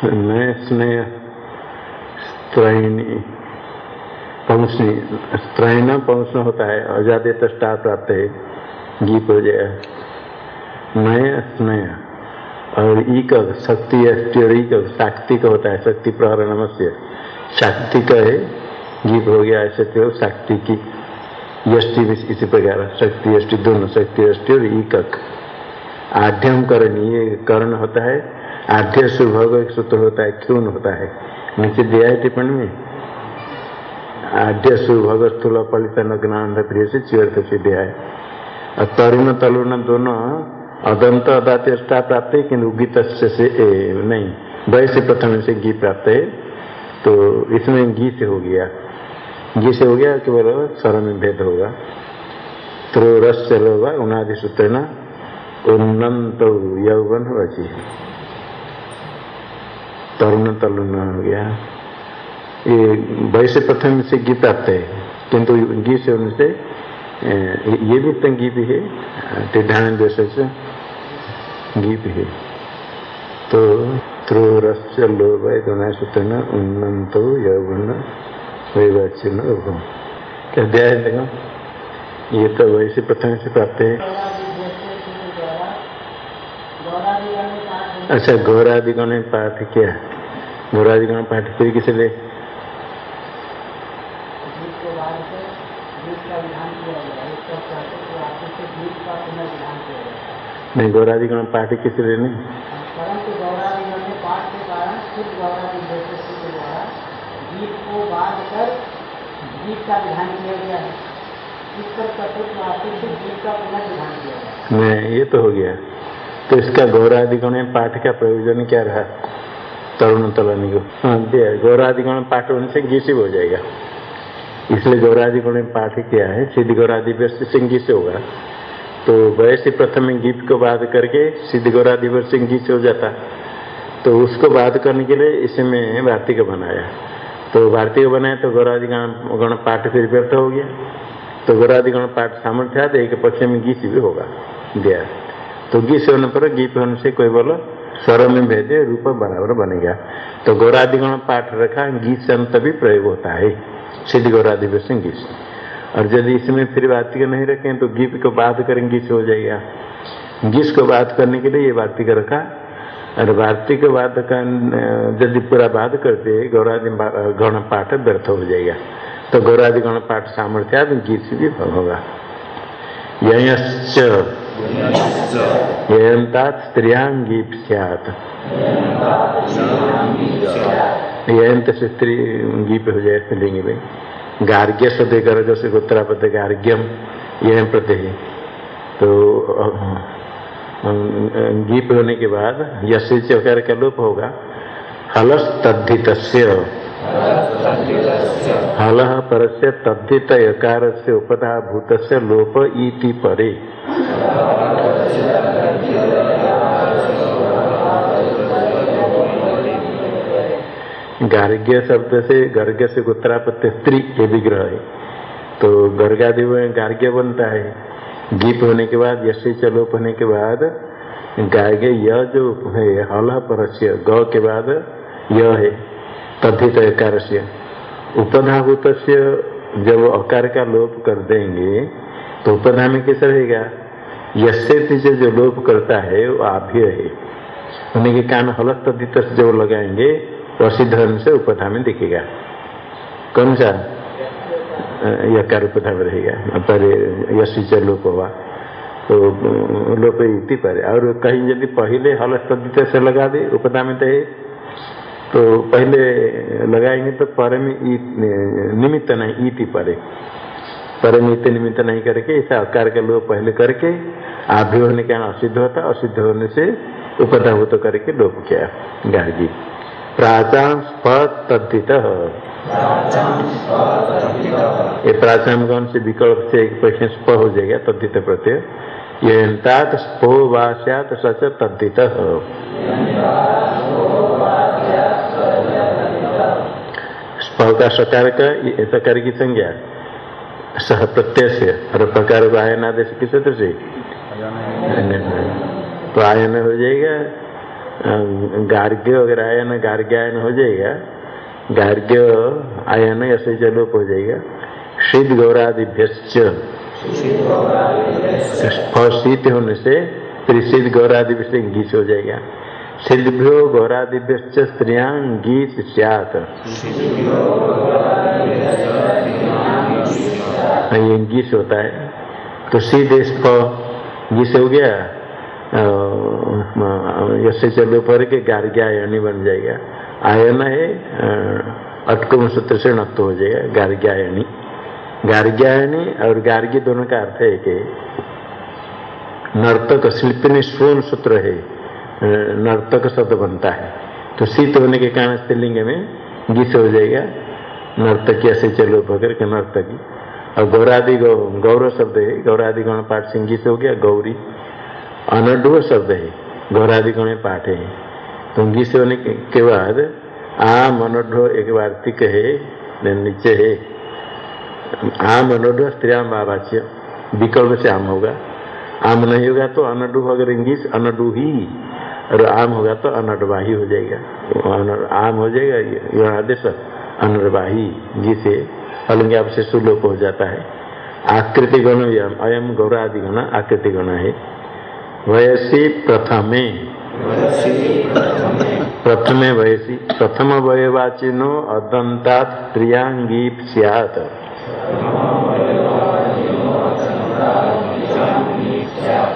स्नेह स्त्रैणी पंसनी स्त्रैण पंसन होता है अजादे तष्टा प्राप्त है गीप हो जाए नय स्नेह और ई का शक्ति और ई का होता है शक्ति प्रहर नमस्य शाक्ति का है गीत हो गया ऐसे तो शक्ति की यष्टि भी इसी प्रकार शक्ति यष्टि दोनों शक्ति यष्टि और ई कक आध्यम करण ये कर्ण होता है आद्य सुभोग एक सूत्र होता है क्यों होता है? नीचे दिया है टिप्पणी में। आद्य सुभोग स्थूल पलित नग्नांध प्रिय से चिवर्त से दिया है। और तरुण तरुण दोनों अदंत अदात्यष्टा प्राप्त है किन्तु गीत से ए, नहीं वैसे प्रथम से घी प्राप्त है। तो इसमें घी से हो गया। घी से हो गया केवल स्वर में भेद होगा। तो रस चलो होगा उनादि सूत्र न उन्नत यौवन वची तरुण तरुण हो गया। ये वैसे प्रथम से घी प्राप्त है, किंतु घी से उनसे ये भी तो घी भी है टिढ़ान देश से भी है। तो त्रोरस्य लोभ सूत्र न उन्नत यौवन वैवाच्य क्या अध्याय देखो ये तो वैसे प्रथम से प्राप्त है। अच्छा गौरादिगण ने पाठ किया। गौरादिगण पाठ कोई किसी ले? नहीं गौरादिगण पाठ किसी ले नहीं? नहीं ये तो हो गया। तो इसका गौरादिगण में पाठ का प्रयोजन क्या रहा? तरुण तलानी को हाँ दिया गौरादिगण पाठ होने से घी हो जाएगा। इसलिए गौरादिगण में पाठ किया है? सिद्ध व्यस्त सिंह से होगा। तो वैसे प्रथम गीत को बाध करके सिद्ध गौरादि सिंह से हो जाता। तो उसको बाध करने के लिए इसमें भारती को बनाया। तो भारती को बनाया तो गौरादिगण गण पाठ फिर व्यर्थ हो गया। तो गौरादिगण पाठ सामर्थ्य एक पक्ष में गीत भी होगा। दिया तो घी से होने पर घी होने से कोई बोलो, स्वर में भेदे, रूप बराबर बनेगा तो गौरादिगण पाठ रखा घी से अंत भी प्रयोग होता है। सिद्ध गौरादि से। और यदि इसमें फिर वार्तिक नहीं रखें तो घी को बात करेंगे से हो जाएगा। घीस को बात करने के लिए ये वार्तिक रखा। और वार्तिक बात का यदि पूरा बात करते गौरादि गण पाठ व्यर्थ हो जाएगा। तो गौरादि गण पाठ सामर्थ्या गीत भी होगा। यश्च हो जाए स्त्रीलिंग में गार्ग्य शब्द गर्ग से गोत्रापद गार्ग्यम यह प्रत्यय तो गीप होने के बाद यश चौकार का लोप होगा हलस तद्धित हल परस्य तद्धित यकार से उपधा भूत से लोप इति परे। गार्ग्य शब्द से गर्ग से गोत्रापत्य स्त्री ये विग्रह है। तो गर्गादि में गार्ग्य बनता है। गीप होने के बाद यशी चलोप होने के बाद गार्ग्य यह जो है, हल परस्य ग के बाद यह है। तद्धित अकार से उपधाभूत जब अकार का लोप कर देंगे तो उपधा में कैसे रहेगा? यसे से जो लोप करता है, वो आभ्य है। होने के कारण हलत तद्धित से जब लगाएँगे प्रसिद्ध से उपधा में दिखेगा। कौन सा? यकार उपधा में रहेगा। पर यशी से लोप हुआ तो लोप इति पर। और कहीं यदि पहले हल तद्धित से लगा दे उपधा में तो तो पहले लगाएँगे तो पर निमित्त नहीं ईति परे। पर इत निमित्त नहीं करके ऐसा आकार का लोप पहले करके आभ्य होने के असिद्ध होता, असिद्ध होने से उपधाभूत करके लोप किया, गार्गी। प्राचाम स्पतित ये प्राचाम कौन से विकल्प से एक प्रश्न स्प हो जाएगा, तद्धित प्रत्यय। ये स्पो वास्यात सच तद्धित। का सकार का सकार की संज्ञा सह प्रत्यय से और प्रकार को आयन आदेश किस तरह से तो आयन हो जाएगा गार्ग्य अगर आयन गार्ग्य आयन हो जाएगा गार्ग्य, आयन ऐसे जलोप हो जाएगा शीत गौरादिभ्य शीत होने से फिर शीत गौरादिभ्य से गीत हो जाएगा सिद्धभ्यो गौरादिभ्य स्त्रियाँ गीत सियात। ये गीस होता है। तो सीधे गीस हो गया ऐसे चलो पर के गार्ग्यायनी बन जाएगा। आयन है अटकुम सूत्र से नक्त हो जाएगा गार्ग्यायनी गार्ग्यायनी और गार्गी दोनों का अर्थ है कि नर्तक शिल्पिनी स्वर्ण सूत्र है। नर्तक शब्द बनता है। तो शीत होने के कारण स्त्रीलिंग में गीस हो जाएगा। नर्तकी ऐसे चलो पकड़ के नर्तकी। और गौरादि गौ गौरव शब्द है। गौरादि गण पाठ से गीत हो गया, गौरी। अनडुव शब्द है। गौरादि गण पाठ है। तो गीत होने के बाद आम अनडो एक वार्तिक है नीचे है। आम अनडो स्त्रियाम बाबाच्य विकल्प से आम होगा। आम नहीं होगा तो अनडु अगर इंग्लिश अनडु ही। और आम होगा तो अनडवाही हो जाएगा। आम हो जाएगा यह आदेश अनर्वाही जिसे अलंग्याप से सुलोप हो जाता है। आकृति गण अयम गौरादि गण आकृति गण है वयसी प्रथमे। प्रथमे वयसी। प्रथम वयवाचिनो अदंता त्रियांगी सियात।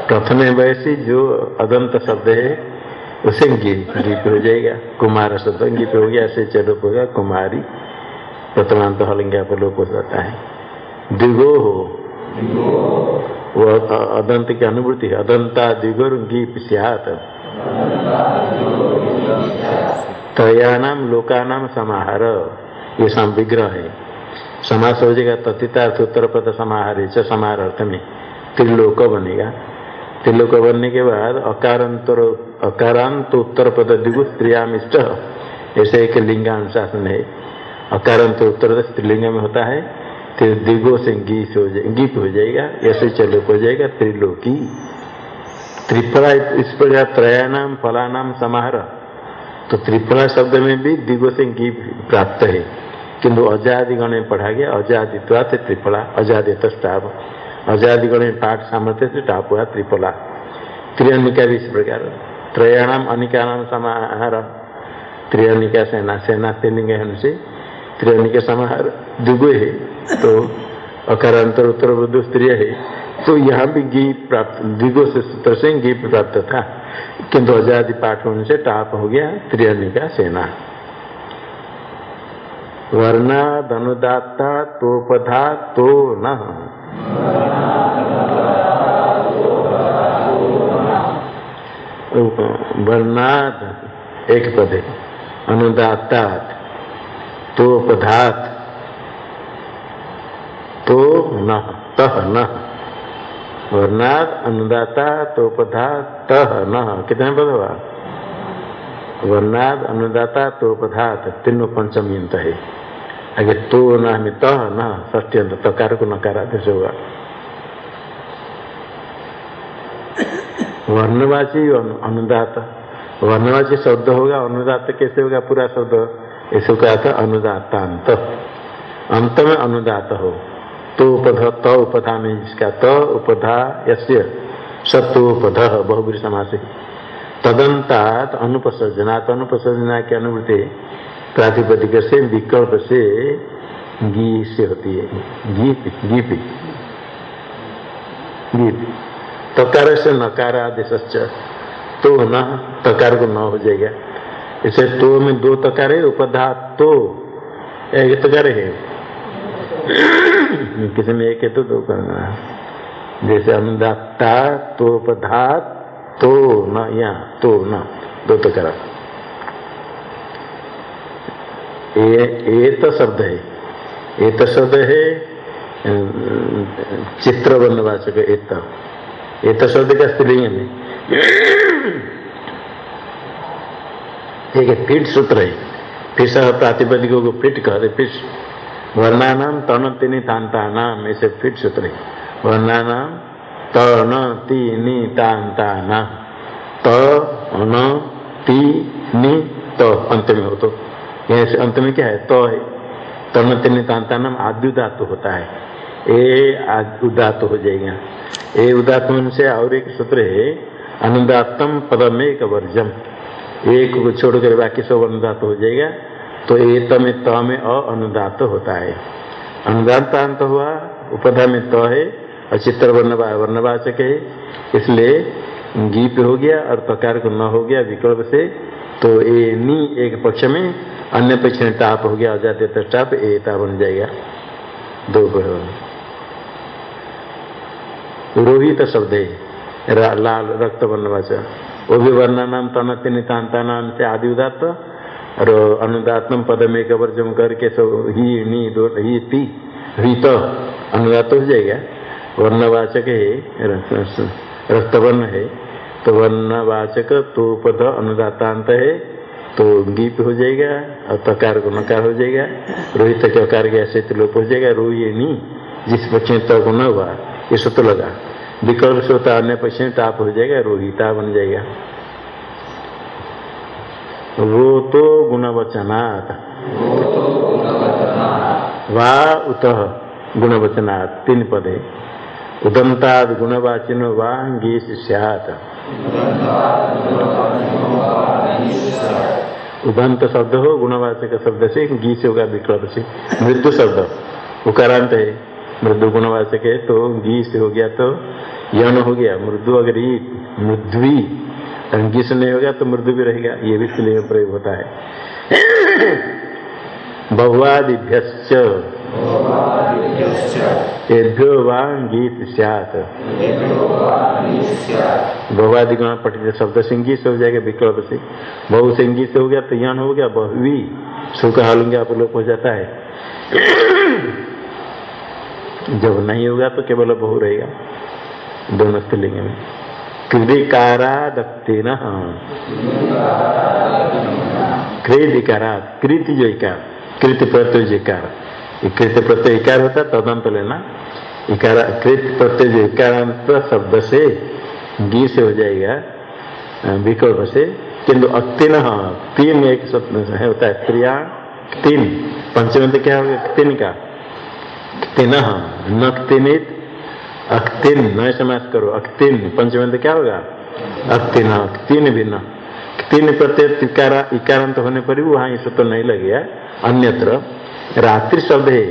प्रथमे वयसी जो अदंत शब्द है उसे गीप हो जाएगा। कुमार शब्द गीप हो गया ऐसे चलो होगा कुमारी। प्रथमांत हलिंगा पर लोप हो जाता है। दिगो हो वो अदंत की अनुभूति अदंता दिगोर गीप सियात त्रयाणाम लोकानाम समाहार। ये सम विग्रह है। समास हो जाएगा तथितार्थ उत्तर पद समाहार समाहार अर्थ में त्रिलोक बनेगा। त्रिलोक बनने के बाद अकारांतर अकारांत उत्तर पद दिगु स्त्रियामिष्ट। ऐसे एक लिंगानुशासन है अकारांत उत्तर स्त्रीलिंग में होता है, फिर दिगो से गीत हो जाए, गीत हो जाएगा, ऐसे चलोक हो जाएगा त्रिलोकी। त्रिफला इस प्रकार त्रयाणाम फलानाम समाहार। तो त्रिफला शब्द में भी दिगो से गीत प्राप्त है। किंतु अजादि गण में पढ़ा गया अजादित्वा त्रिफला अजादित स्टाप। अजादिगण में पाठ सामर्थ्य से टाप हुआ त्रिफला त्रियनिका भी इस प्रकार। त्रयाणाम अनिका नाम समाहार त्रियनिका सेना सेना है उनसे त्रियनिका समाहार द्विगु है तो अकारांतर उत्तर बुद्ध स्त्रीय है तो यहाँ भी गी प्राप्त द्विगो से सूत्र से गी प्राप्त था। किंतु आज़ादी पाठ होने से टाप हो गया त्रियनिका सेना। वर्णादनुदाता तोपधा तो न। वर्णाद एक पद अनुदातात तो पदात तो न तह न वर्णाद अनुदाता तो पदा तह न कितने पद हुआ? वर्णाद अनुदाता तो पदात तीनों पंचमी अंत है। आगे तो न में तह न सत्यंत तकार को नकार आदेश होगा वर्णवाची अनुदात। वर्णवाची शब्द होगा, अनुदात कैसे होगा? पूरा शब्द। ऐसे कहा था अनुदातांत। अंत में अनुदात हो। तो उपध, त उपधा में जिसका त उपधा यस्य सत्वोपध बहुबरी समास। तदंतात अनुपसर्जनात् अनुपसर्जना की अनुभूति प्रातिपदिक से विकल्प से गी से होती है। गीप गीप गीप तकार से नकार आदेश तो न, तकार को न हो जाएगा। इसे तो में दो तकार है उपधा तो एक तकार है। किसी में एक है तो दो करना जैसे अनुदाता तो उपधा तो न, या तो न, दो तकार। ये तो शब्द है। ये तो शब्द है चित्र बनवाचक एक ये तो शब्द का स्त्रीलिंग में एक फिट सूत्र है। फिर प्रातिपदिकों को फिट कहते फिट वर्णानाम तन तीन तांता नाम ऐसे फिट सूत्र है। वर्णानाम तन तीन तांता नाम त न ती नी तो अंत में हो तो। यहाँ अंत में क्या है? तो है। तन तीन तांता नाम आदि धातु होता है। ए उदात हो जाएगा। ए उदात से और एक सूत्र है अनुदातम पदम एक वर्जम एक को छोड़ कर बाकी सब अनुदात हो जाएगा तो ए तमें त में अनुदात होता है। अनुदात हुआ, उपधा में त है, और चित्र वर्णवाचक है। इसलिए गीप हो गया और प्रकार को न हो गया विकल्प से तो ए नी एक पक्ष में, अन्य पक्ष में टाप हो गया अजाते तो टाप ए ता बन जाएगा। दो रोहित शब्द है। लाल रक्त वर्णवाचक वो भी वर्णा नाम नितान्ता नाम से आदि उदात और अनुदात्म पद में कवर्जम करके सब ही, नी, दो, ही, ती ही तो अनुदात हो जाएगा। वर्णवाचक है रक्त रक्तवर्ण है। तो वर्णवाचक तो पद अनुदातांत है तो गीप हो जाएगा और तकार को नकार हो जाएगा। रोहित के अकार के ऐसे तो लोप हो जाएगा, रोहिणी, जिस पक्ष तक न हुआ। ये सत लगा। विकल्प से होता अन्य पक्ष में टाप हो जाएगा रोहिता बन जाएगा। वो तो गुणवचनात्। वा उत गुणवचनात् तीन पद। है उदंताद गुणवाचिनो वांगी सियात उदंत शब्द हो गुणवाचक शब्द से गी से होगा विकल्प से। मृत्यु शब्द। उकारांत है। मृदु गुणवाचक है तो गी से हो गया तो यन हो गया, मृदु अगर मृद्वी गी से नहीं होगा तो मृदु भी रहेगा ये भी इसलिए प्रयोग होता है। बहुवादिभ्य एभ्यो सियात। बहुवादि गुण पठित शब्द सिंगी से हो जाएगा, विकल्प से। बहु सिंगी से हो गया तो यन हो गया, बहुवी। सुख हालूँगे आप लोग हो जाता है। जब नहीं होगा तो केवल बहु रहेगा। दोनों स्त्रीलिंग में कृदिकारा दत्ते न कृदिकारा कृति जो इकार कृति प्रत्यय इकार कृत प्रत्यय इकार होता है, तदंत लेना। इकार कृत प्रत्यय जो इकारांत शब्द से गी से हो जाएगा विकल्प से। किंतु अक्तिन, तीन एक है, होता है स्त्रिया तीन पंचम क्या होगा? तीन का। तिन नक्तिनित अक्तिन समास करो अक्तिन क्या होगा? अक्तिन तीन भिन्न तीन इकारांत होने पर भी वहाँ इस तो नहीं लगेगा अन्यत्र, रात्रि शब्द है।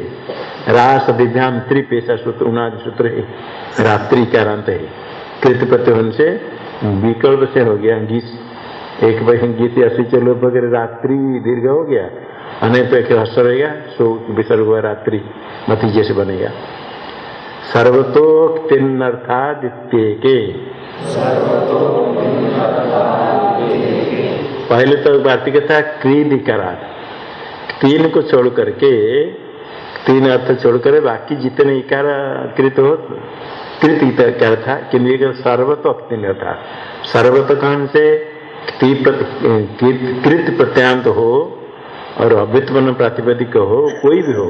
रास दिव्याम त्रिपेशा सूत्र, उनादि सूत्र है। रात्रि इकारांत है। कृत प्रत्यय होने से विकल्प से हो गया एक बहन गीत असी चलो वगैरह रात्रि दीर्घ हो गया। अनेक पे हर्ष रहेगा सो विसर्ग हुआ रात्रि, नतीजे से बनेगा सर्वतोक्तिन्नर्थादित्य के। पहले तो वार्तिक था क्रीदिकारा तीन को छोड़ करके तीन अर्थ छोड़ कर बाकी जितने इकार कृत हो, कृत इकार था किन्तु सर्वत अक्तिन था सर्वत कहन से कृत प्रत्यांत हो और अभ्युत्पन्न प्रातिपदिक हो कोई भी हो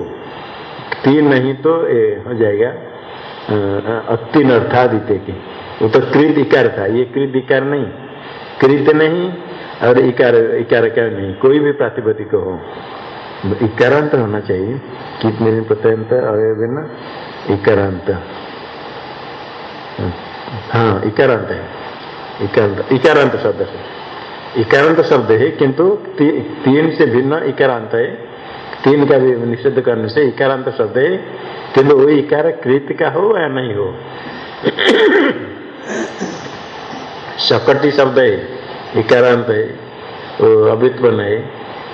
तीन नहीं तो ए, हो जाएगा अतीन अर्थादित्य की। वो तो कृत इकार था ये कृत इकार नहीं। कृत नहीं और इकार इकार क्या नहीं कोई भी प्रातिपदिक हो। इकारांत होना चाहिए कितने दिन प्रत्यंत अवय न इकारांत। हाँ इकारांत है। इकारांत इकारांत शब्द से इकारांत शब्द है किंतु ती, तीन से भिन्न इकारांत है। तीन का भी निषेध करने से इकारांत शब्द है किंतु वो इकार कृत का हो या नहीं हो? शकटी शब्द है इकारांत है वो अभित्वन है।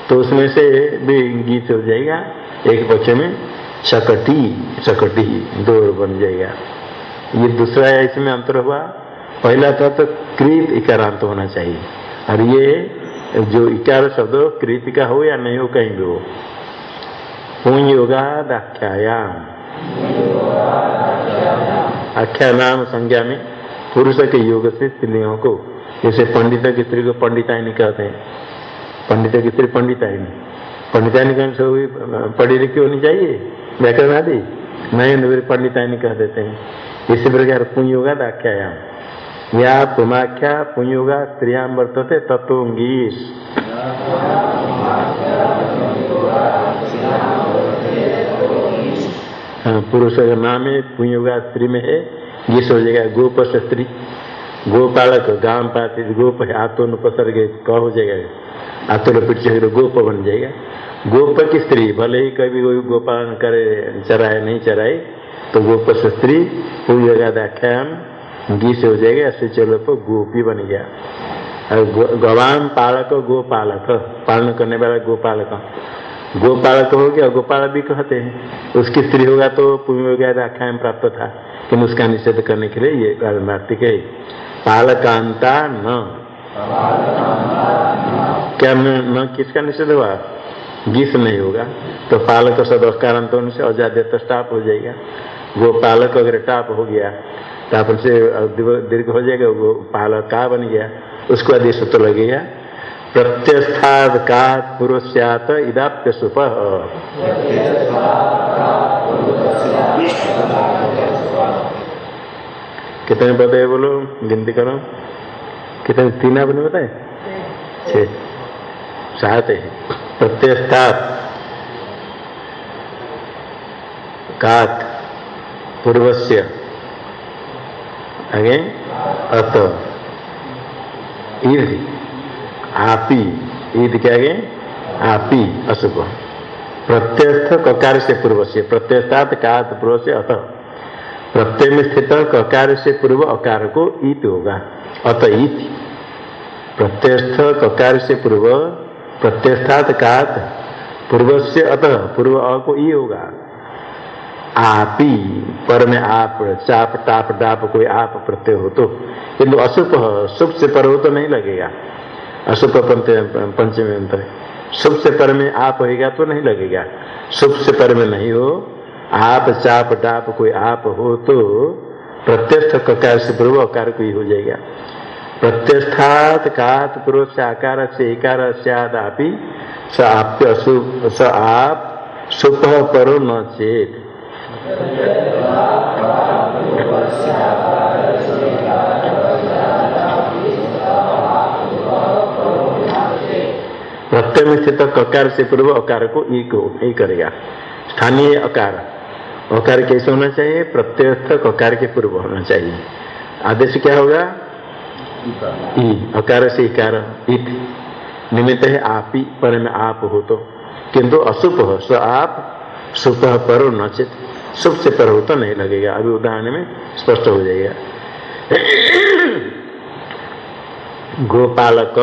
तो उसमें से भी गीत हो जाएगा एक पक्ष में शकटी शकटी दो बन जाएगा। ये दूसरा है इसमें अंतर हुआ पहला था तो कृत इकारांत होना चाहिए। और ये जो इकार शब्द कृति का हो या नहीं हो कहीं भी हो। योगा दाख्यायाम आख्या नाम संज्ञा में पुरुष के योग से स्त्रियों को, जैसे पंडित की स्त्री को पंडितायनी कहते हैं। पंडित की स्त्री पंडितायनी। पंडितायनी कहने से पढ़ी लिखी होनी चाहिए? व्याकरण आदि नहीं पंडितायनी कह देते हैं। इसी प्रकार पुण्य योगा दाख्यायाम या पुमाख्या पुंयुगा स्त्रिया वर्तते तत्वंगीस पुरुष का नाम है पुयुगा स्त्री में है गीस हो जाएगा गोप से स्त्री गोपालक गाँव पाती गोप है आतोन उपसर्ग क हो जाएगा आतोन पिट से गोप बन जाएगा गोप की स्त्री भले ही कभी कोई गोपालन करे चराए नहीं चराए तो गोप से स्त्री पुंयुगा व्याख्यान घी से हो जाएगा ऐसे चलो तो गोपी बन गया। और गवान पालक गोपालक, पालन करने वाला गोपालक। गोपालक हो गया, गोपाल भी कहते हैं, उसकी स्त्री होगा तो गया व्याख्या में प्राप्त था। कि उसका निषेध करने के लिए ये कार्तिक है पालकांता न। क्या न किसका निषेध हुआ? गीस नहीं होगा। तो पालक सदस्कारांत होने से अजाद्य तो स्टाप हो जाएगा। गोपालक अगर टाप हो गया। ताप से दीर्घ हो जाएगा वो पालक का बन गया। उसको बाद सूत्र लगेगा प्रत्यस्थाद का पुरुषात इदाप्य सुप कितने पद है बोलो? गिनती करो। कितने तीन आपने बताए? छ सात है। प्रत्यस्थात कात पूर्वस्य आगे अत ईद आपी ईद क्या आगे आपी अशुभ प्रत्यस्थ ककार से पूर्व से प्रत्यस्थात कात पूर्व से अत प्रत्यय में स्थित ककार से पूर्व अकार को ईत होगा अत ईत प्रत्यस्थ ककार से पूर्व प्रत्यस्थात कात पूर्व से अतः पूर्व अ को ई होगा आपी, पर में आप चाप टाप डाप, कोई आप प्रत्यय हो तो। किंतु अशुभ, शुभ से पर हो तो नहीं लगेगा। अशुभ पंचमी अंतर शुभ से पर में आप होगा तो नहीं लगेगा। शुभ से पर में नहीं हो, आप चाप, डाप, कोई आप हो तो प्रत्यस्थ ककार से पूर्व अकार कोई हो जाएगा। पूर्व से आकार से एकार सदापि स आप्य अशुभ, स आप सुख परो न चेत। प्रत्यय में स्थित ककार से पूर्व अकार को ई को ई करेगा। स्थानीय अकार। अकार कैसे होना चाहिए? प्रत्ययस्थ ककार के पूर्व होना चाहिए। आदेश क्या होगा? ई। अकार से इकार इत निमित्त है आप ही, पर आप हो तो। किंतु अशुभ हो स आप सुप पर नचित शुभ से पर नहीं लगेगा। अभी उदाहरण में स्पष्ट हो जाएगा। गोपालक,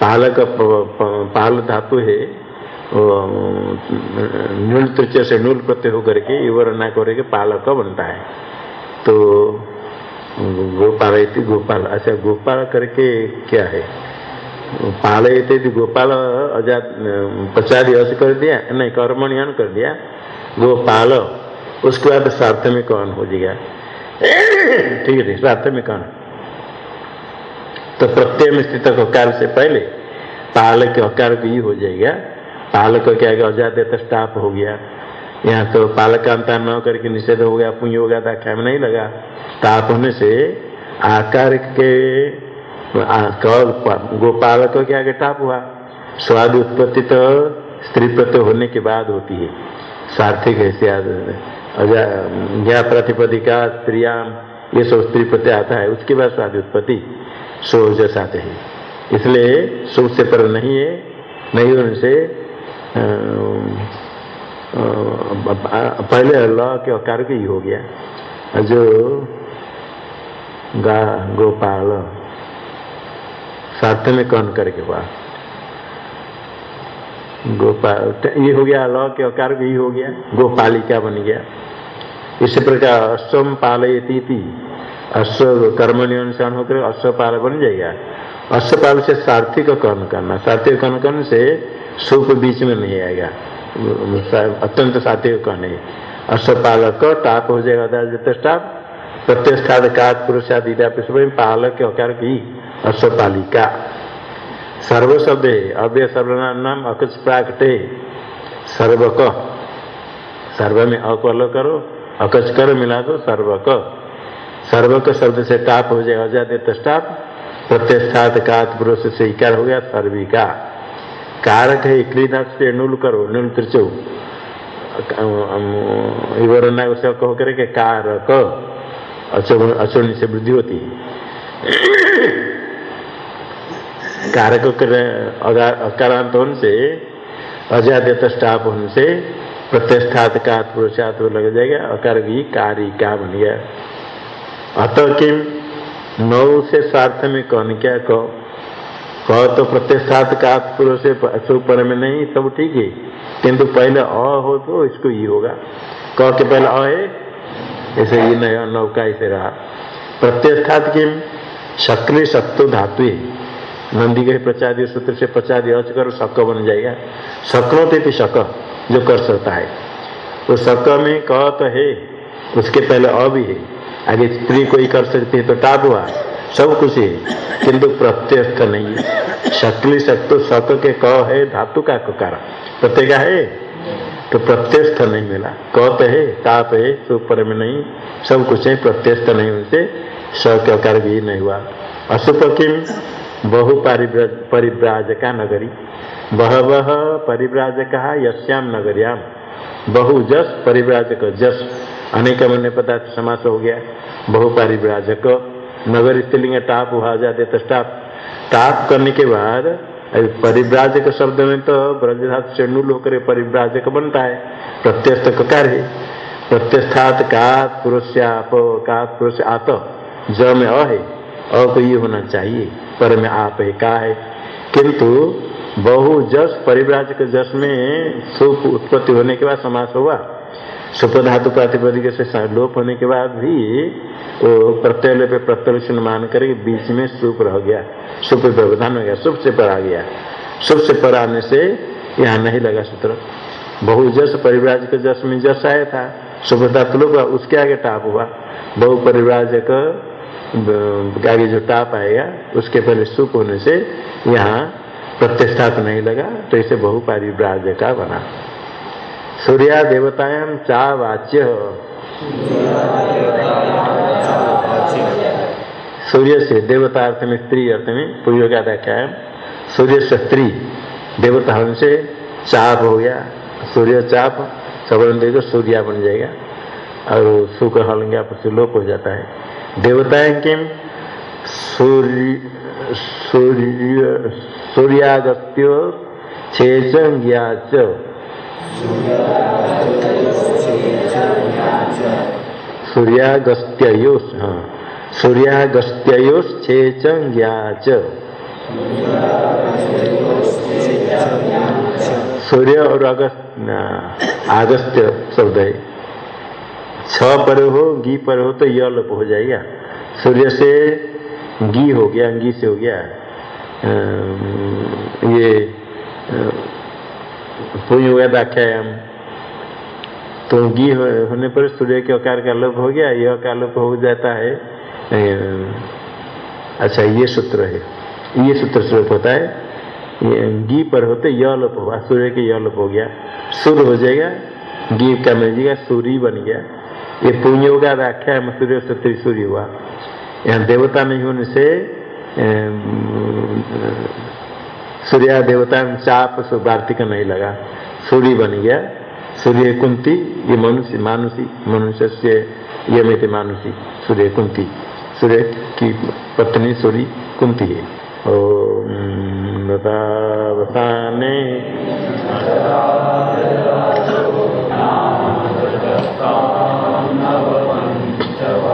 पालक पाल धातु है। नूल तृतीय से नूल प्रत्यय होकर के युवर न करके पालक बनता है। तो गोपाल गोपाल अच्छा गोपाल करके क्या है? पालयते गोपाल अजात पचादी अस कर दिया नहीं कर्मणियन कर दिया गोपाल उसके बाद स्वार्थ में कौन हो जाएगा ठीक है स्वार्थ में कौन तो प्रत्यय में स्थित अकार से पहले पालक के अकार को ही जाएगा पालक को क्या अजात तो स्टाप हो गया यहाँ तो पालक का अंतर न करके निषेध हो गया पुंज हो गया था में नहीं लगा ताप होने से आकार के गोपालक को क्या टाप हुआ स्वाद उत्पत्ति तो स्त्री प्रत्यय होने के बाद होती है सार्थिक है ज्ञा प्रतिपदिका स्त्रियाम ये सब स्त्री प्रत्यय आता है उसके बाद स्वाद उत्पत्ति सो जैसा आते हैं इसलिए सुख से पर नहीं है नहीं होने से पहले ल के अकार के ही हो गया जो गा गोपाल साथ में कौन करके हुआ? गोपाल ये हो गया ल के अकार के ही गया। गोपालिका बन गया। इसी प्रकार अश्वम पालयती अश्व कर्मणि अनुसार होकर अश्वपाल बन जाएगा। अश्वपाल से सार्थिक कर्ण करना। सार्थिक कर्ण करने से सुख बीच में नहीं आएगा। अत्यंत सात्विक कर्ण है। का टाप हो जाएगा अदालत प्रत्यस्थाद का पालक के अकार की अश्वपालिका सर्व शब्द है अव्य सर्वनाम नाम अकुच प्राकटे सर्व क सर्व में अकल करो अकच कर मिला दो सर्व क सर्व के शब्द से टाप हो जाए, अजादे तो टाप प्रत्यस्थात कात पुरुष से इकार हो गया, सर्विका। कारक है क्लीनाथ से नुल करो, नुल त्रिचो। विवरण उसे कहो करे के कारक। अचुर्ण से वृद्धि होती है। कारक अकारांत होने से अजाद्यत स्टाप होने से प्रत्यस्थात का पुरुषात लग जाएगा अकार की कार्य का बन गया। अतः किम नौ से स्वार्थ में कौन क्या कहो कह तो प्रत्यस्थात का पुरुष पर में नहीं सब ठीक है। किंतु पहले अ हो तो इसको ये होगा। कह के पहले अ है, ऐसे ये नया नौका ऐसे रहा। प्रत्यस्थात किम सक्रिय सत्व धातु नंदी के प्रचादी सूत्र से प्रचादी अच करो शक बन जाएगा। शक्नोते थी शक जो कर सकता है। तो शक में कह तो है, उसके पहले अ भी है। आगे स्त्री कोई कर सकती है तो टाप हुआ। सब कुछ है, किंतु प्रत्यस्थ नहीं है। शक्ली शक्तो शक के क है, धातु का ककार। प्रत्येक है? तो प्रत्यस्थ नहीं मिला। क तो है ताप है सुपर में नहीं। सब कुछ है प्रत्यस्थ नहीं उनसे स के भी नहीं हुआ। अशुभ किम? बहु परिव्राजका नगरी। बहवह परिव्राजका यश्याम नगरियाम। बहु जस परिव्राजक जस। अनेक मन पदार्थ समास हो गया। बहु परिव्राजक नगर स्त्रीलिंग टाप हुआ जाते तो टाप टाप करने के बाद परिव्राजक शब्द में तो ब्रजधात से नूल होकर परिव्राजक बनता है। प्रत्यस्त ककार है। प्रत्यस्थात का पुरुषाप का पुरुष आत। ज में अ है। अ को ये होना चाहिए। पर में आप है का है। किंतु बहु जस परिव्राजक जस में सुप उत्पत्ति होने के बाद समास हुआ। सुप धातु प्रातिपदिक से लोप होने के बाद भी वो प्रत्यय पे प्रत्यक्षण मान करके बीच में सुप रह गया। सुप व्यवधान हो गया। सुप से पर आ गया। सुप से पर आने से यहाँ नहीं लगा सूत्र। बहु जस परिव्राजक जस में जस आया था। सुप धातु लोप उसके आगे टाप हुआ। बहु परिव्राजक आगे जो टाप आएगा उसके पहले सुख होने से यहाँ प्रत्यस्थात नहीं लगा तो इसे बहु परिव्राज का बना। सूर्या देवतायाम चा वाच्य सूर्य से देवता अर्थ में स्त्री अर्थ में पूर्व का व्याख्या सूर्य से स्त्री देवता से चाप हो गया। सूर्य चाप सबन देखो सूर्या बन जाएगा, और सुख हलंगा पर लोप हो जाता है। देवताएँ किम? सूर्य सूर्य सूर्यागत्यो छेचंग्या सूर्यागस्त्योष हाँ सूर्यागस्त्योष छेचंग्या सूर्य और अगस्त आगस्त्य शब्द है। छ पर हो, गी पर हो तो यल हो जाएगा। सूर्य से घी हो गया अंगी से हो गया। ये पुण्य हुआ व्याख्याम तो गी होने पर सूर्य के आकार का लोप हो गया, यह का लोप हो जाता है। अच्छा ये सूत्र है। ये सूत्र स्वरूप होता है। घी पर होते यह लोप हुआ सूर्य के यह लोप हो गया। सूर्य हो जाएगा घी का मिल जाएगा सूर्य बन गया। ये पुण्य होगा व्याख्या मसूर्य से सूर्य हुआ। यहाँ देवता नहीं होने से सूर्य देवता में चाप वार्तिक नहीं लगा। सूर्य बन गया। सूर्य कुंती, ये मनुष्य, मानुषी मनुष्य से ये मेरे मानुषी, सूर्य कुंती। सूर्य की पत्नी सूर्य कुंती है। बताने Oh नवपञ्चवारम्